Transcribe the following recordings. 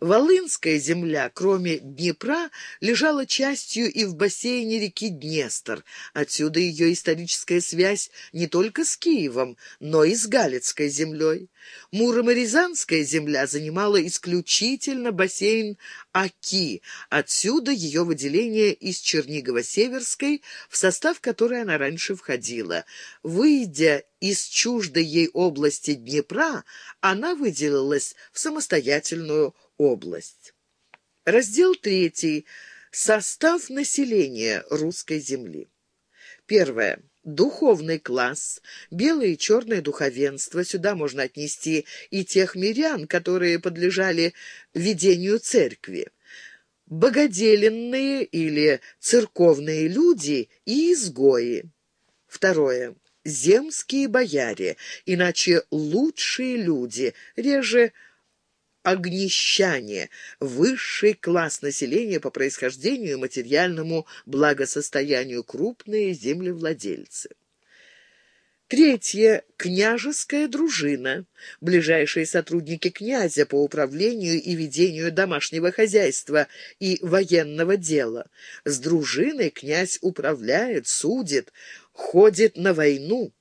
Волынская земля, кроме Днепра, лежала частью и в бассейне реки Днестр. Отсюда ее историческая связь не только с Киевом, но и с Галицкой землей. Муромо-Рязанская земля занимала исключительно бассейн Аки, отсюда ее выделение из Чернигово-Северской, в состав которой она раньше входила. Выйдя из чуждой ей области Днепра, она выделилась в самостоятельную область. Раздел третий. Состав населения русской земли. Первое. Духовный класс, белое и черное духовенство. Сюда можно отнести и тех мирян, которые подлежали ведению церкви. Богоделенные или церковные люди и изгои. Второе. Земские бояре, иначе лучшие люди, реже огнищане, высший класс населения по происхождению и материальному благосостоянию, крупные землевладельцы. Третье. Княжеская дружина. Ближайшие сотрудники князя по управлению и ведению домашнего хозяйства и военного дела. С дружиной князь управляет, судит, ходит на войну.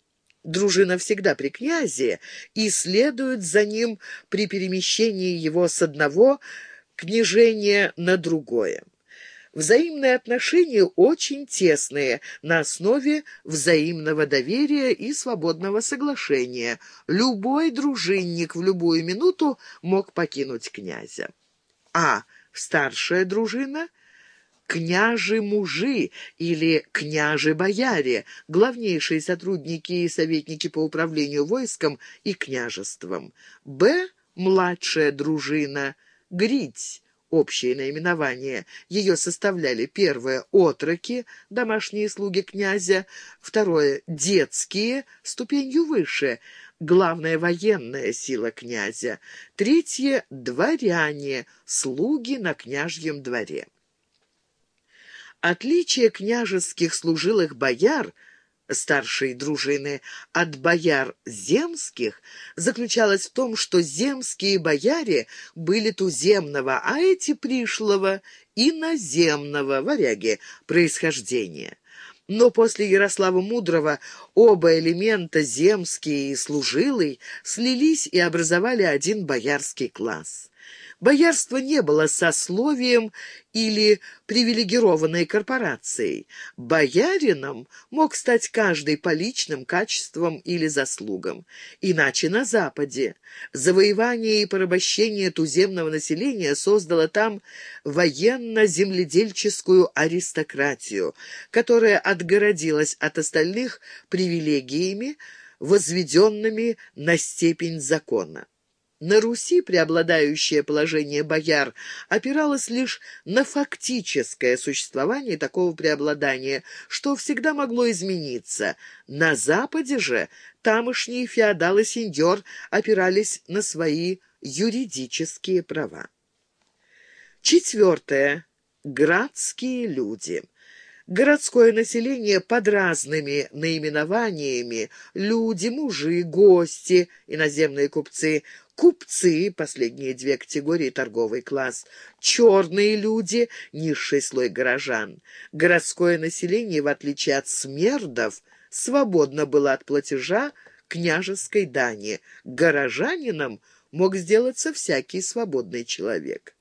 Дружина всегда при князе и следует за ним при перемещении его с одного княжения на другое. Взаимные отношения очень тесные, на основе взаимного доверия и свободного соглашения. Любой дружинник в любую минуту мог покинуть князя. А старшая дружина — княжи-мужи или княжи-бояре, главнейшие сотрудники и советники по управлению войском и княжеством. Б. Младшая дружина, грить, общее наименование. Ее составляли первое — отроки, домашние слуги князя, второе — детские, ступенью выше — главная военная сила князя, третье — дворяне, слуги на княжьем дворе. Отличие княжеских служилых бояр старшей дружины от бояр земских заключалось в том, что земские бояре были туземного, а эти пришлого иноземного варяги происхождения. Но после Ярослава Мудрого оба элемента, земские и служилый, слились и образовали один боярский класс. Боярство не было сословием или привилегированной корпорацией. Боярином мог стать каждый по личным качествам или заслугам. Иначе на Западе завоевание и порабощение туземного населения создало там военно-земледельческую аристократию, которая отгородилась от остальных привилегиями, возведенными на степень закона. На Руси преобладающее положение бояр опиралось лишь на фактическое существование такого преобладания, что всегда могло измениться. На Западе же тамошние феодалы-сеньор опирались на свои юридические права. Четвертое. Градские люди. Городское население под разными наименованиями – люди, мужи, гости, иноземные купцы – купцы, последние две категории торговый класс, черные люди, низший слой горожан. Городское население, в отличие от смердов, свободно было от платежа княжеской дани. Горожанином мог сделаться всякий свободный человек.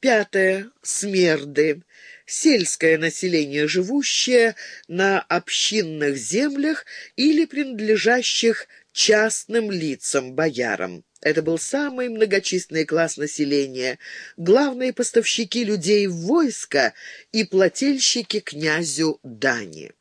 Пятое. Смерды. Сельское население, живущее на общинных землях или принадлежащих частным лицам, боярам. Это был самый многочисленный класс населения, главные поставщики людей в войско и плательщики князю дани.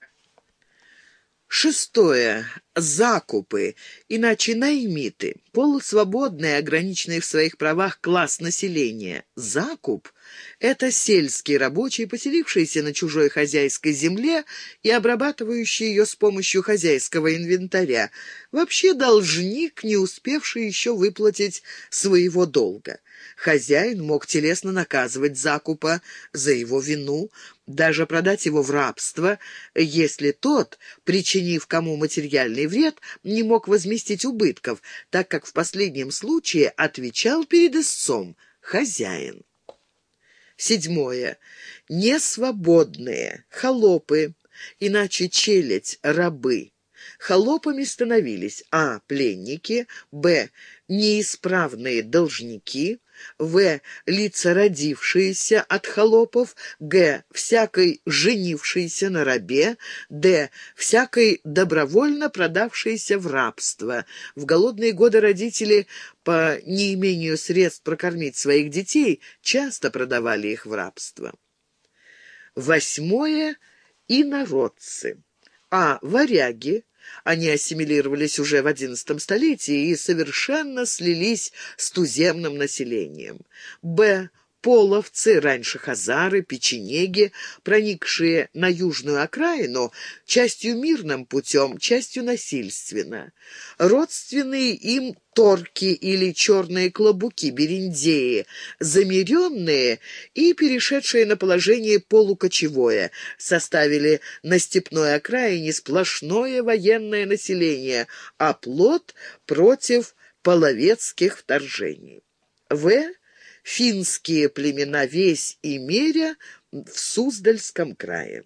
Шестое. Закупы, иначе наймиты, полусвободный, ограниченный в своих правах класс населения. Закуп — это сельские рабочие, поселившиеся на чужой хозяйской земле и обрабатывающие ее с помощью хозяйского инвентаря. Вообще должник, не успевший еще выплатить своего долга. Хозяин мог телесно наказывать закупа за его вину, даже продать его в рабство, если тот, причинив кому материальный вред, не мог возместить убытков, так как в последнем случае отвечал перед истцом. хозяин. Седьмое. Несвободные, холопы, иначе челядь, рабы. Холопами становились а. пленники, б. неисправные должники, в. лица, родившиеся от холопов, г. всякой женившийся на рабе, д. всякой добровольно продавшейся в рабство. В голодные годы родители по неимению средств прокормить своих детей часто продавали их в рабство. Восьмое – инородцы. А. Варяги, они ассимилировались уже в XI столетии и совершенно слились с туземным населением. Б. Половцы, раньше хазары, печенеги, проникшие на южную окраину, частью мирным путем, частью насильственно. Родственные им торки или черные клобуки, бериндеи, замеренные и перешедшие на положение полукочевое, составили на степной окраине сплошное военное население, плод против половецких вторжений. В финские племена Весь и Меря в Суздальском крае.